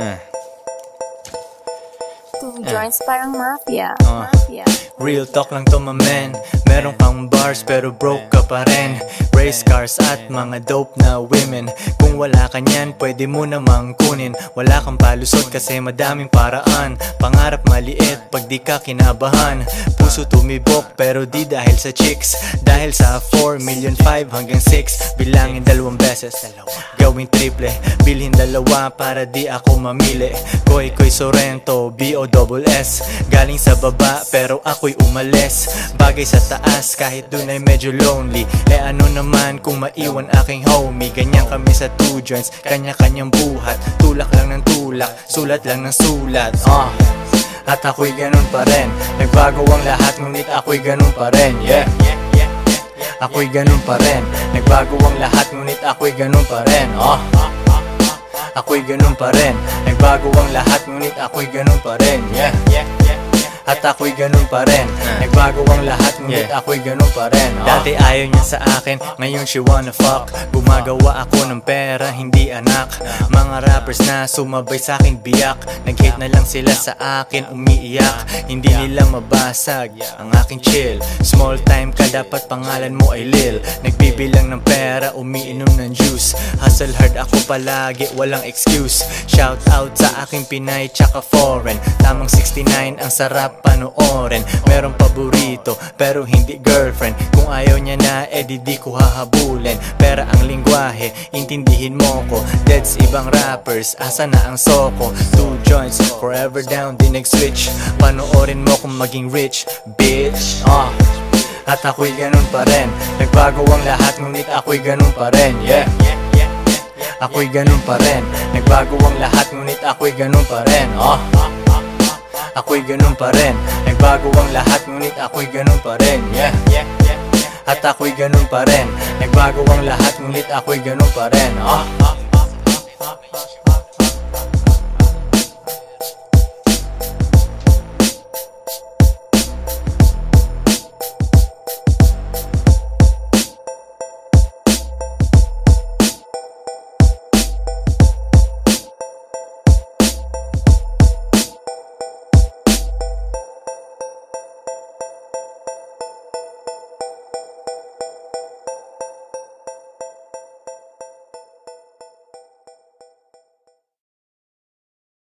Uh. Joints parang mafia. Uh. Mafia. Real talk lang to my man. Meron kang bars pero broke ka pa rin. Race cars at mga dope na women. Kung wala ka niyan pwede mo namang kunin. Wala kang palusot kasi madaming paraan. Pangarap maliit pag di ka kinabahan Puso tumibok pero di dahil sa chicks. Dahil sa 4 million 5 hanggang 6 Bilangin dalawang beses. Gawing triple Bilhin dalawa para di ako mamili. Koy Koy Sorrento B-O-S-S Galing sa baba pero ako'y umalis. Bagay sa taas kahit dun ay medyo lonely. Eh ano naman kung maiwan aking homie? Ganyan kami sa two joints Kanya-kanyang buhat. Tulak lang ng tulak Sulat lang ng sulat Ah At ako'y ganun pa rin. Nagbago ang lahat ngunit ako'y ganun pa rin. Yeah. Ako'y ganun pa rin. Nagbago ang lahat ngunit ako'y ganun pa rin. Ah Ako'y ganun pa rin. Nagbago ang lahat ngunit ako'y ganun pa rin. Yeah at ako'y ganun pa rin. Nagbago ang lahat ngunit ako'y ganun pa rin Dati ayaw niya sa akin, ngayon she wanna fuck. Gumagawa ako ng pera, hindi anak. Mga rappers na sumabay sa akin biyak. Nag-hate na lang sila sa akin, umiiyak. Hindi nila mabasag ang aking chill. Small time ka, dapat pangalan mo ay Lil. Nagbibilang ng pera, umiinom ng juice. Hustle hard ako palagi, walang excuse. Shout out sa aking Pinay tsaka foreign. Tamang 69, ang sarap panoorin. Merong paborito, pero hindi girlfriend. Kung ayaw niya na, edi di ko hahabulin. Pera ang lingwahe, intindihin mo ko. Deads ibang rappers, asa na ang soko? Two joints, forever down, di nag-switch. Panoorin mo kung maging rich, bitch. Ah at ako'y ganun pa rin. Nagbago ang lahat ngunit ako'y ganun pa rin. Yeah. Ako'y ganun pa rin. Nagbago ang lahat ngunit ako'y ganun pa rin. Ah Ako'y ganun pa rin. Nagbago ang lahat ngunit ako'y ganun pa rin. Yeah At ako'y ganun pa rin. Nagbago ang lahat ngunit ako'y ganun pa rin. Ah